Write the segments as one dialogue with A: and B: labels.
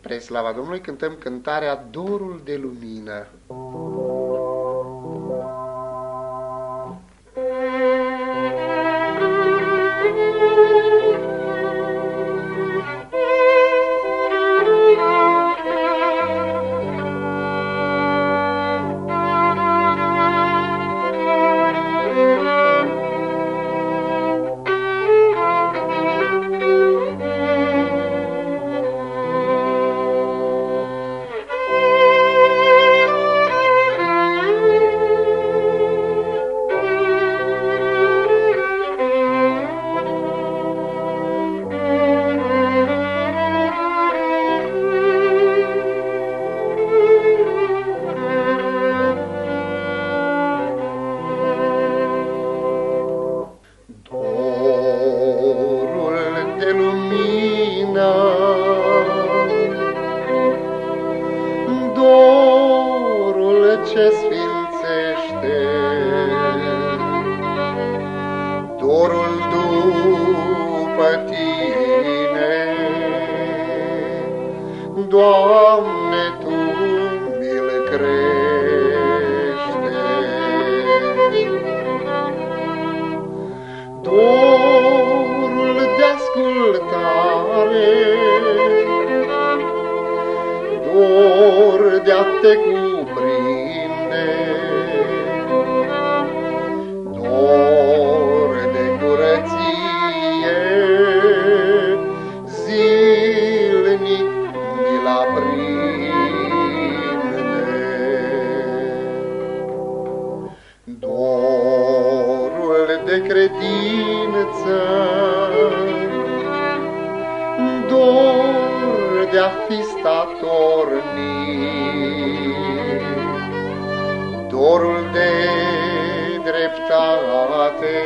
A: Spre slava Domnului cântăm cântarea Dorul de lumină. Ce sfințește. Dorul după tine, Doamne, Tu mi-l crește. Dorul de ascultare, dor de a te cuprinde. De credință, dor de a fi statornic, dorul de dreptate,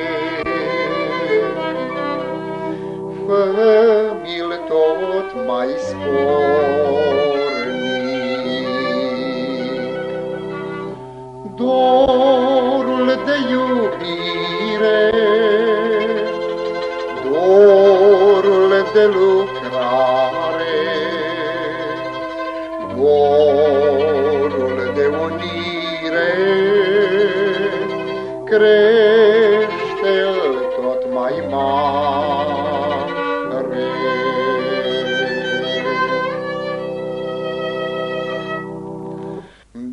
A: fă-mi-l tot mai spornic. Dorul de iubire, de lucrare, dorul de unire, crește-l tot mai mare.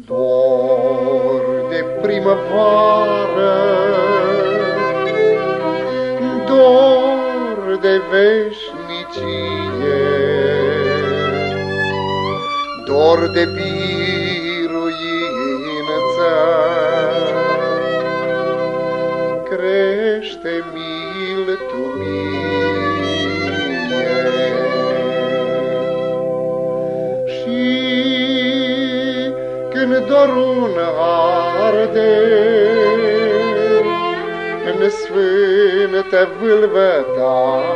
A: Dor de primăvară, dor de veșnicie, dor de biruință, crește mil tu mie. Și când dorul arde în sfântă vâlvătaie,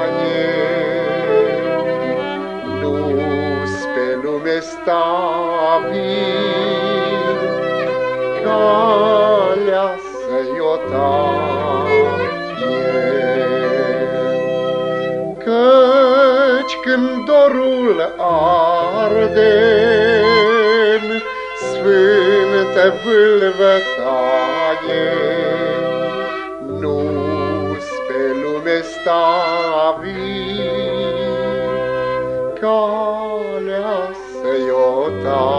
A: stabil, calea să-i o taie. Căci când dorul arde în sfântă vâlvătaie, nu-s pe lume stabil, ca God.